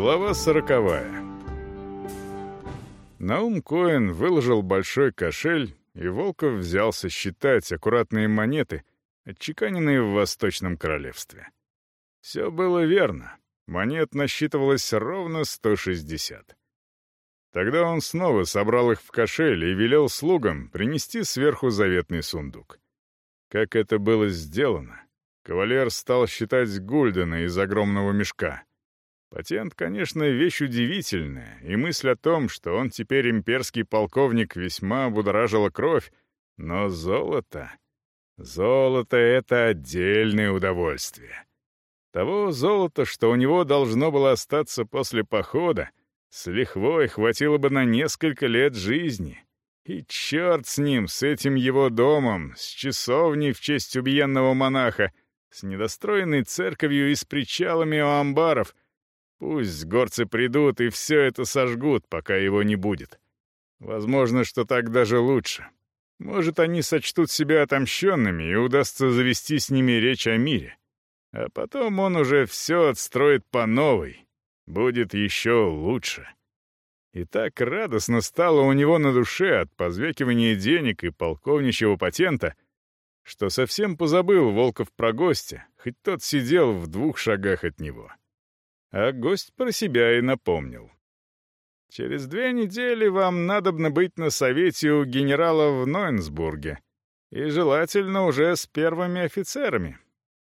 Глава сороковая. Наум Коэн выложил большой кошель, и Волков взялся считать аккуратные монеты, отчеканенные в Восточном Королевстве. Все было верно. Монет насчитывалось ровно 160. Тогда он снова собрал их в кошель и велел слугам принести сверху заветный сундук. Как это было сделано? Кавалер стал считать гульдена из огромного мешка. Патент, конечно, вещь удивительная, и мысль о том, что он теперь имперский полковник, весьма будоражила кровь, но золото... Золото — это отдельное удовольствие. Того золота, что у него должно было остаться после похода, с лихвой хватило бы на несколько лет жизни. И черт с ним, с этим его домом, с часовней в честь убиенного монаха, с недостроенной церковью и с причалами у амбаров. Пусть горцы придут и все это сожгут, пока его не будет. Возможно, что так даже лучше. Может, они сочтут себя отомщенными, и удастся завести с ними речь о мире. А потом он уже все отстроит по новой. Будет еще лучше. И так радостно стало у него на душе от позвякивания денег и полковничьего патента — что совсем позабыл Волков про гостя, хоть тот сидел в двух шагах от него. А гость про себя и напомнил. «Через две недели вам надобно быть на совете у генерала в Нойнсбурге, и желательно уже с первыми офицерами.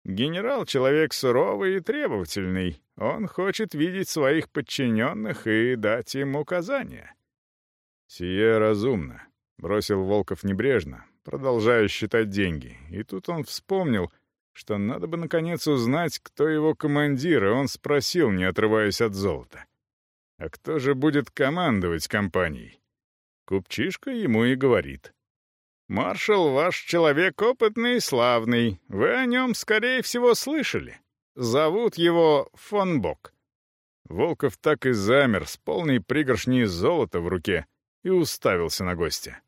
Генерал — человек суровый и требовательный, он хочет видеть своих подчиненных и дать им указания». «Сие разумно», — бросил Волков небрежно, продолжая считать деньги. И тут он вспомнил, что надо бы наконец узнать, кто его командир, и он спросил, не отрываясь от золота. А кто же будет командовать компанией? Купчишка ему и говорит. «Маршал ваш человек опытный и славный. Вы о нем, скорее всего, слышали. Зовут его фон Бок». Волков так и замер с полной пригоршней золота в руке и уставился на гостя.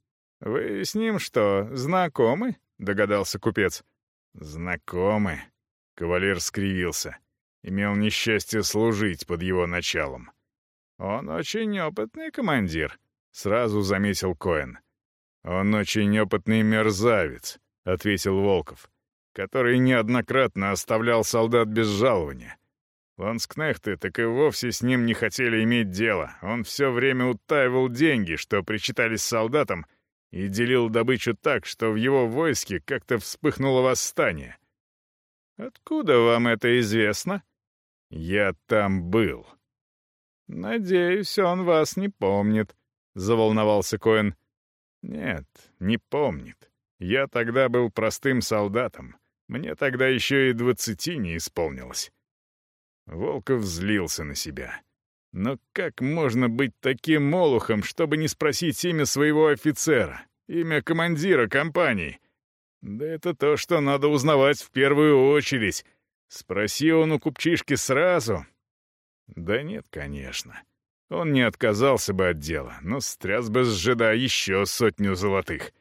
«Вы с ним что, знакомы?» — догадался купец. «Знакомы?» — кавалер скривился. Имел несчастье служить под его началом. «Он очень опытный командир», — сразу заметил Коэн. «Он очень опытный мерзавец», — ответил Волков, который неоднократно оставлял солдат без жалования. Ланскнехты так и вовсе с ним не хотели иметь дело. Он все время утаивал деньги, что причитались солдатам — и делил добычу так, что в его войске как-то вспыхнуло восстание. «Откуда вам это известно?» «Я там был». «Надеюсь, он вас не помнит», — заволновался Коэн. «Нет, не помнит. Я тогда был простым солдатом. Мне тогда еще и двадцати не исполнилось». Волков злился на себя. Но как можно быть таким молохом, чтобы не спросить имя своего офицера, имя командира компании? Да это то, что надо узнавать в первую очередь. Спроси он у купчишки сразу. Да нет, конечно. Он не отказался бы от дела, но стряс бы с жида еще сотню золотых.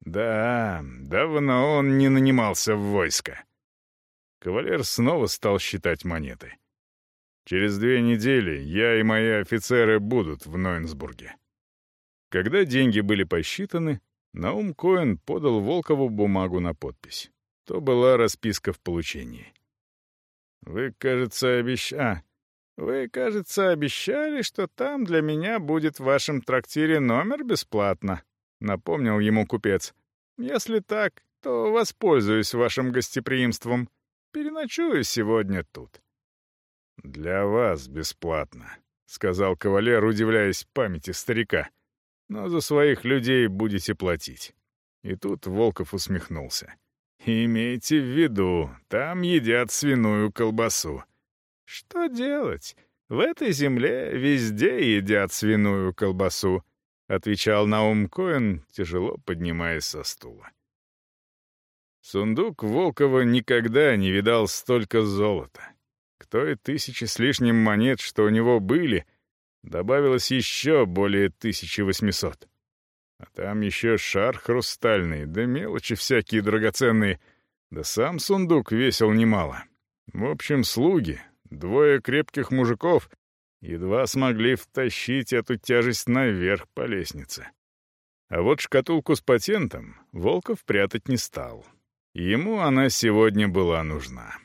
Да, давно он не нанимался в войско. Кавалер снова стал считать монеты. Через две недели я и мои офицеры будут в Нойнсбурге». Когда деньги были посчитаны, Наум Коэн подал Волкову бумагу на подпись. То была расписка в получении. «Вы, кажется, обещ... а, вы, кажется, обещали, что там для меня будет в вашем трактире номер бесплатно», — напомнил ему купец. «Если так, то воспользуюсь вашим гостеприимством. Переночую сегодня тут». «Для вас бесплатно», — сказал кавалер, удивляясь памяти старика. «Но за своих людей будете платить». И тут Волков усмехнулся. «Имейте в виду, там едят свиную колбасу». «Что делать? В этой земле везде едят свиную колбасу», — отвечал Наум Коэн, тяжело поднимаясь со стула. Сундук Волкова никогда не видал столько золота. К той тысяче с лишним монет, что у него были, добавилось еще более 1800. А там еще шар хрустальный, да мелочи всякие драгоценные, да сам сундук весил немало. В общем, слуги, двое крепких мужиков, едва смогли втащить эту тяжесть наверх по лестнице. А вот шкатулку с патентом Волков прятать не стал. Ему она сегодня была нужна.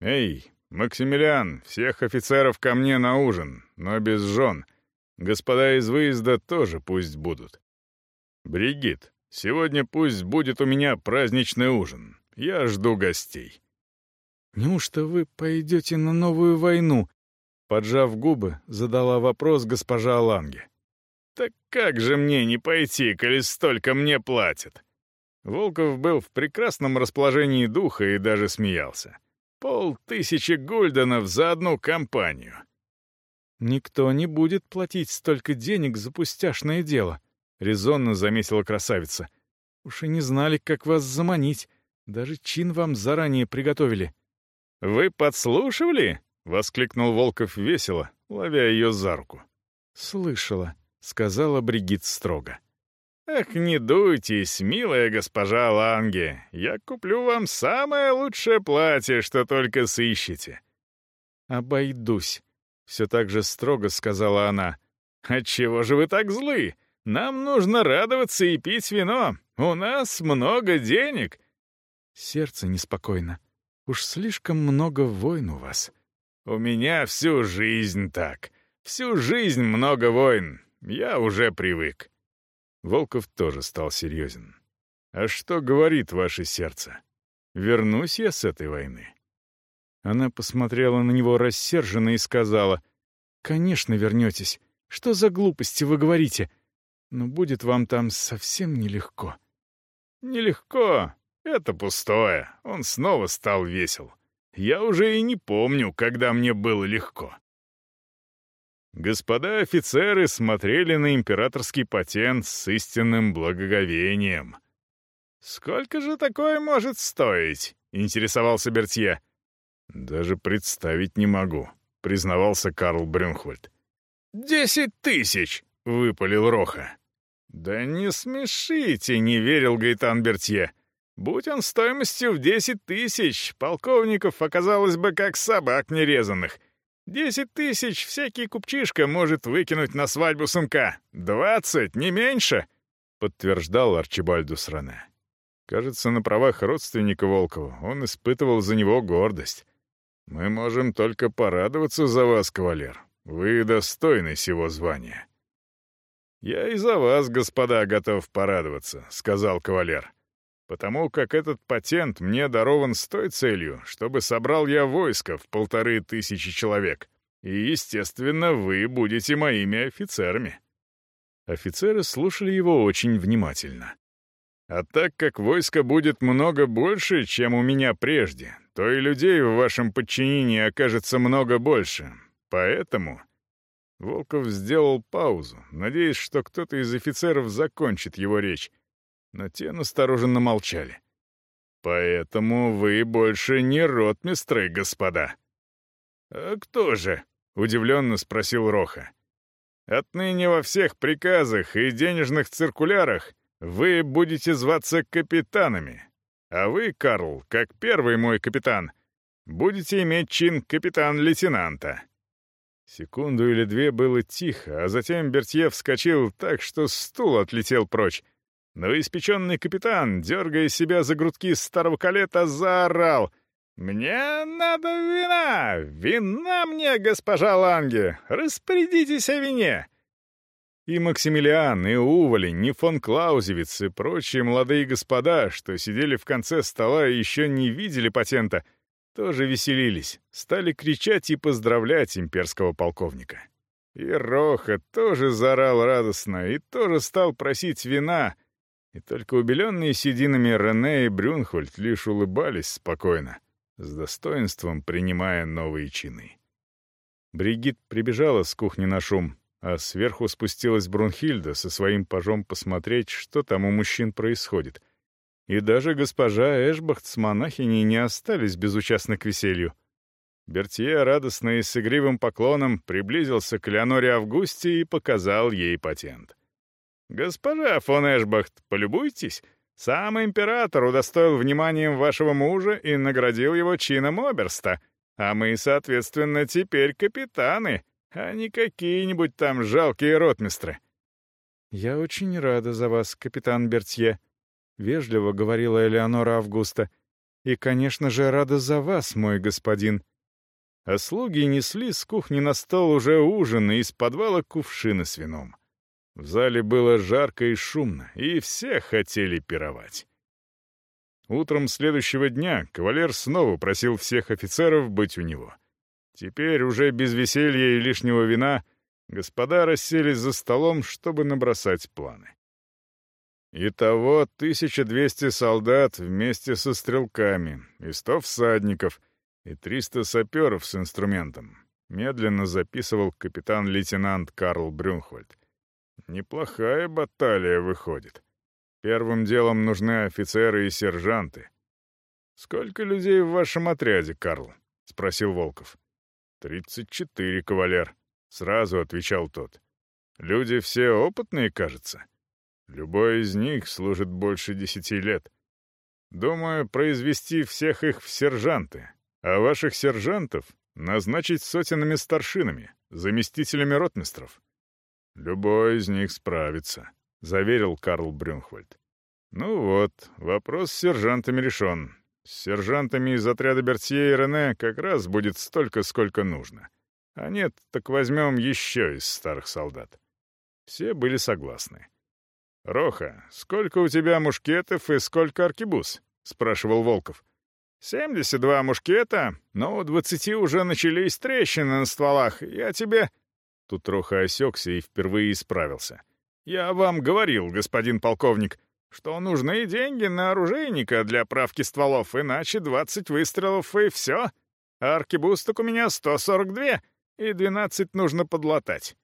«Эй, Максимилиан, всех офицеров ко мне на ужин, но без жен. Господа из выезда тоже пусть будут. Бригит, сегодня пусть будет у меня праздничный ужин. Я жду гостей». «Неужто вы пойдете на новую войну?» Поджав губы, задала вопрос госпожа Аланге. «Так как же мне не пойти, коли столько мне платят?» Волков был в прекрасном расположении духа и даже смеялся. Полтысячи гульденов за одну компанию. «Никто не будет платить столько денег за пустяшное дело», — резонно заметила красавица. «Уж и не знали, как вас заманить. Даже чин вам заранее приготовили». «Вы подслушивали?» — воскликнул Волков весело, ловя ее за руку. «Слышала», — сказала Бригит строго. «Ах, не дуйтесь, милая госпожа Ланге, я куплю вам самое лучшее платье, что только сыщете». «Обойдусь», — все так же строго сказала она. «Отчего же вы так злы? Нам нужно радоваться и пить вино. У нас много денег». Сердце неспокойно. Уж слишком много войн у вас. У меня всю жизнь так. Всю жизнь много войн. Я уже привык. Волков тоже стал серьезен. А что говорит ваше сердце? Вернусь я с этой войны. Она посмотрела на него рассерженно и сказала, «Конечно вернетесь. Что за глупости вы говорите? Но будет вам там совсем нелегко». «Нелегко. Это пустое. Он снова стал весел. Я уже и не помню, когда мне было легко. Господа офицеры смотрели на императорский патент с истинным благоговением. «Сколько же такое может стоить?» — интересовался Бертье. «Даже представить не могу», — признавался Карл Брюнхвальд. «Десять тысяч!» — выпалил Роха. «Да не смешите!» — не верил Гайтан Бертье. «Будь он стоимостью в десять тысяч, полковников оказалось бы как собак нерезанных. Десять тысяч всякий купчишка может выкинуть на свадьбу сынка. Двадцать, не меньше!» — подтверждал Арчибальдус Рене. Кажется, на правах родственника Волкова он испытывал за него гордость. «Мы можем только порадоваться за вас, кавалер. Вы достойны сего звания». «Я и за вас, господа, готов порадоваться», — сказал кавалер потому как этот патент мне дарован с той целью, чтобы собрал я войско в полторы тысячи человек. И, естественно, вы будете моими офицерами». Офицеры слушали его очень внимательно. «А так как войска будет много больше, чем у меня прежде, то и людей в вашем подчинении окажется много больше. Поэтому...» Волков сделал паузу, надеясь, что кто-то из офицеров закончит его речь, но те настороженно молчали. «Поэтому вы больше не ротмистры, господа». «А кто же?» — удивленно спросил Роха. «Отныне во всех приказах и денежных циркулярах вы будете зваться капитанами, а вы, Карл, как первый мой капитан, будете иметь чин капитан-лейтенанта». Секунду или две было тихо, а затем Бертье вскочил так, что стул отлетел прочь, Новоиспеченный капитан, дергая себя за грудки старого калета, заорал. «Мне надо вина! Вина мне, госпожа Ланге! Распорядитесь о вине!» И Максимилиан, и Уволень, и фон Клаузевиц, и прочие молодые господа, что сидели в конце стола и еще не видели патента, тоже веселились, стали кричать и поздравлять имперского полковника. И Роха тоже заорал радостно и тоже стал просить вина — и только убеленные сединами Рене и Брюнхольд лишь улыбались спокойно, с достоинством принимая новые чины. Бригит прибежала с кухни на шум, а сверху спустилась Брунхильда со своим пажом посмотреть, что там у мужчин происходит. И даже госпожа Эшбахт с монахиней не остались безучастны к веселью. Бертье, радостно и с игривым поклоном, приблизился к Леоноре Августе и показал ей патент. «Госпожа фон Эшбахт, полюбуйтесь. Сам император удостоил вниманием вашего мужа и наградил его чином оберста, а мы, соответственно, теперь капитаны. а не какие-нибудь там жалкие ротмистры». «Я очень рада за вас, капитан Бертье», — вежливо говорила Элеонора Августа. «И, конечно же, рада за вас, мой господин». А слуги несли с кухни на стол уже ужин и из подвала кувшины с вином. В зале было жарко и шумно, и все хотели пировать. Утром следующего дня кавалер снова просил всех офицеров быть у него. Теперь уже без веселья и лишнего вина господа расселись за столом, чтобы набросать планы. Итого 1200 солдат вместе со стрелками и 100 всадников и 300 саперов с инструментом, медленно записывал капитан-лейтенант Карл Брюнхвальд. Неплохая баталия выходит. Первым делом нужны офицеры и сержанты. «Сколько людей в вашем отряде, Карл?» — спросил Волков. «Тридцать четыре, кавалер», — сразу отвечал тот. «Люди все опытные, кажется. Любой из них служит больше десяти лет. Думаю, произвести всех их в сержанты, а ваших сержантов назначить сотенными старшинами, заместителями ротмистров. Любой из них справится». — заверил Карл Брюнхвальд. «Ну вот, вопрос с сержантами решен. С сержантами из отряда Бертье и Рене как раз будет столько, сколько нужно. А нет, так возьмем еще из старых солдат». Все были согласны. «Роха, сколько у тебя мушкетов и сколько аркебуз?» — спрашивал Волков. «Семьдесят два мушкета, но у двадцати уже начались трещины на стволах. Я тебе...» Тут Роха осекся и впервые исправился. «Я вам говорил, господин полковник, что нужны деньги на оружейника для правки стволов, иначе двадцать выстрелов и все. А аркебусток у меня сто сорок две, и двенадцать нужно подлатать».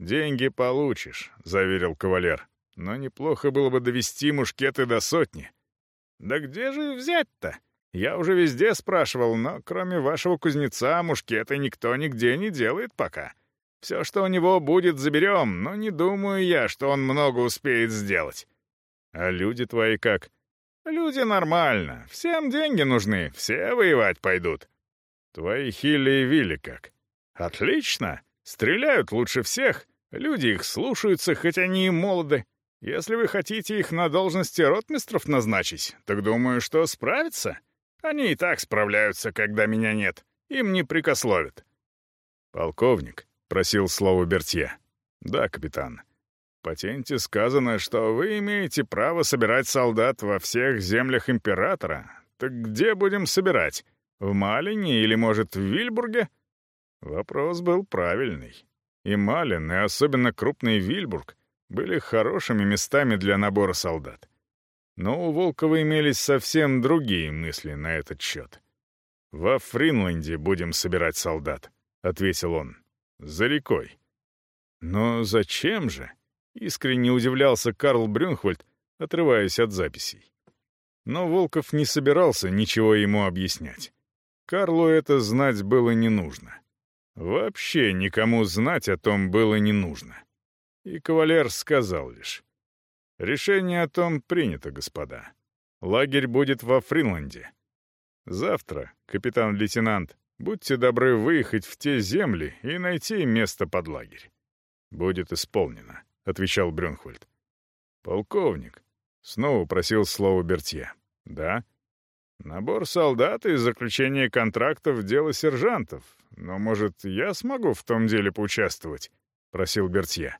«Деньги получишь», — заверил кавалер. «Но неплохо было бы довести мушкеты до сотни». «Да где же взять-то? Я уже везде спрашивал, но кроме вашего кузнеца мушкеты никто нигде не делает пока. Все, что у него будет, заберем, но не думаю я, что он много успеет сделать. А люди твои как? Люди нормально. Всем деньги нужны, все воевать пойдут. Твои Хилли и Вилли как? Отлично. Стреляют лучше всех. Люди их слушаются, хоть они и молоды. Если вы хотите их на должности ротмистров назначить, так думаю, что справятся. Они и так справляются, когда меня нет. Им не прикословят. Полковник, просил слово Бертье. «Да, капитан. В патенте сказано, что вы имеете право собирать солдат во всех землях императора. Так где будем собирать? В Малине или, может, в Вильбурге?» Вопрос был правильный. И Малин, и особенно крупный Вильбург, были хорошими местами для набора солдат. Но у Волкова имелись совсем другие мысли на этот счет. «Во Фринленде будем собирать солдат», — ответил он за рекой. Но зачем же? Искренне удивлялся Карл Брюнхвальд, отрываясь от записей. Но Волков не собирался ничего ему объяснять. Карлу это знать было не нужно. Вообще никому знать о том было не нужно. И кавалер сказал лишь. «Решение о том принято, господа. Лагерь будет во Фринланде. Завтра, капитан-лейтенант, Будьте добры выехать в те земли и найти место под лагерь. «Будет исполнено», — отвечал Брюнхвальд. «Полковник», — снова просил слово Бертье. «Да?» «Набор солдат и заключение контрактов — дело сержантов. Но, может, я смогу в том деле поучаствовать?» — просил Бертье.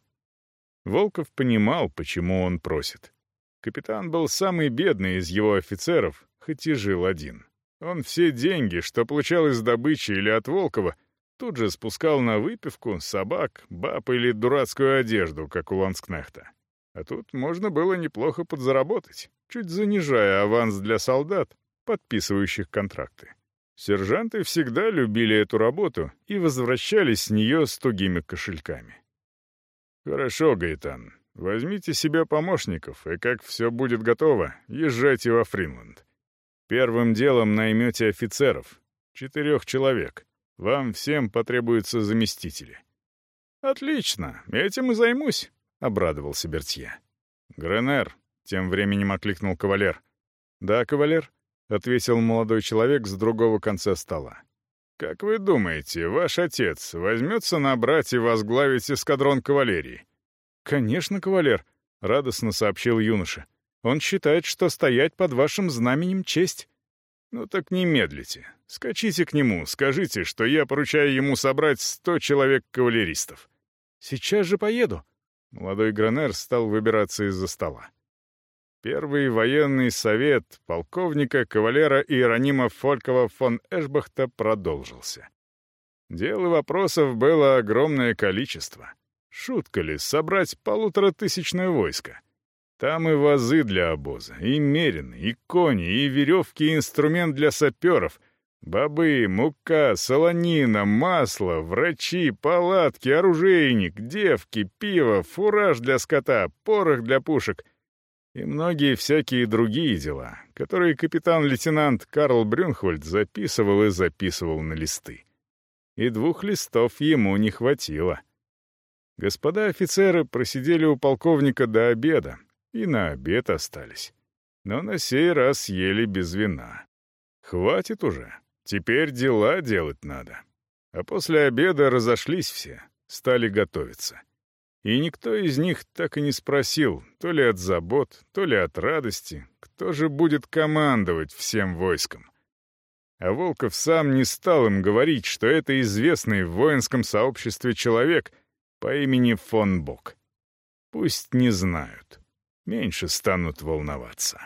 Волков понимал, почему он просит. Капитан был самый бедный из его офицеров, хоть и жил один. Он все деньги, что получал из добычи или от Волкова, тут же спускал на выпивку, собак, баб или дурацкую одежду, как у Ланскнехта. А тут можно было неплохо подзаработать, чуть занижая аванс для солдат, подписывающих контракты. Сержанты всегда любили эту работу и возвращались с нее с тугими кошельками. «Хорошо, Гаитан, возьмите себе помощников, и как все будет готово, езжайте во Фринланд. Первым делом наймете офицеров. Четырех человек. Вам всем потребуются заместители». «Отлично, этим и займусь», — обрадовался Бертье. «Гренер», — тем временем окликнул кавалер. «Да, кавалер», — ответил молодой человек с другого конца стола. как вы думаете, ваш отец возьмется набрать и возглавить эскадрон кавалерии?» «Конечно, кавалер», — радостно сообщил юноша. «Он считает, что стоять под вашим знаменем — честь». «Ну так не медлите. Скачите к нему, скажите, что я поручаю ему собрать сто человек-кавалеристов». «Сейчас же поеду». Молодой Гранер стал выбираться из-за стола. Первый военный совет полковника кавалера Иеронима Фолькова фон Эшбахта продолжился. Дел и вопросов было огромное количество. Шутка ли собрать полуторатысячное войско? Там и вазы для обоза, и мерины, и кони, и веревки, и инструмент для саперов, бобы, мука, солонина, масло, врачи, палатки, оружейник, девки, пиво, фураж для скота, порох для пушек — и многие всякие другие дела, которые капитан-лейтенант Карл Брюнхвальд записывал и записывал на листы. И двух листов ему не хватило. Господа офицеры просидели у полковника до обеда, и на обед остались. Но на сей раз ели без вина. Хватит уже, теперь дела делать надо. А после обеда разошлись все, стали готовиться. И никто из них так и не спросил, то ли от забот, то ли от радости, кто же будет командовать всем войском. А Волков сам не стал им говорить, что это известный в воинском сообществе человек по имени фон Бок. Пусть не знают, меньше станут волноваться.